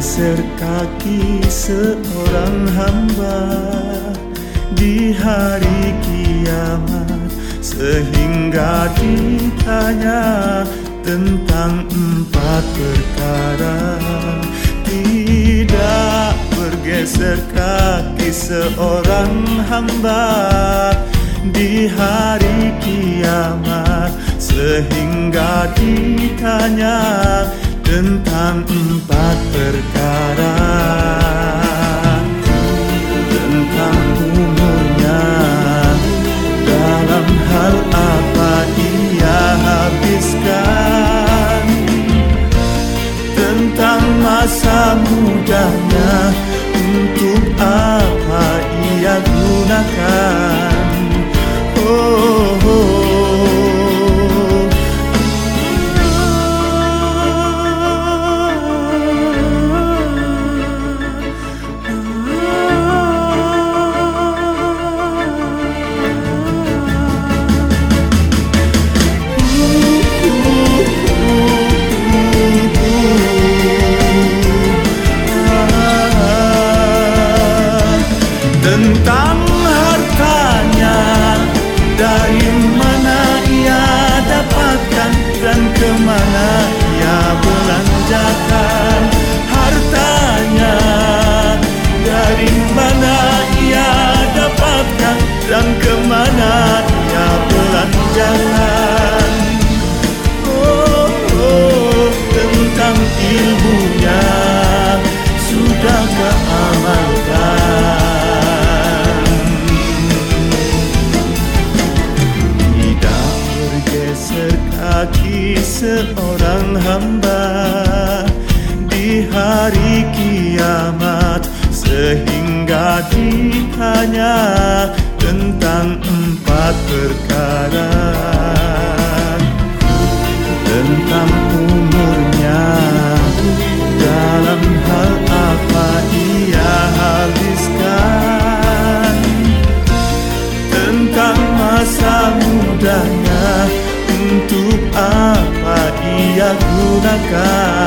bergeser kaki seorang hamba di hari kiamat sehingga ditanya tentang empat perkara. Tidak bergeser kaki seorang hamba di hari kiamat sehingga ditanya tentang empat perkara tentang kaki seorang hamba di hari kiamat sehingga ditanya tentang empat perkara. Tentang da a casa.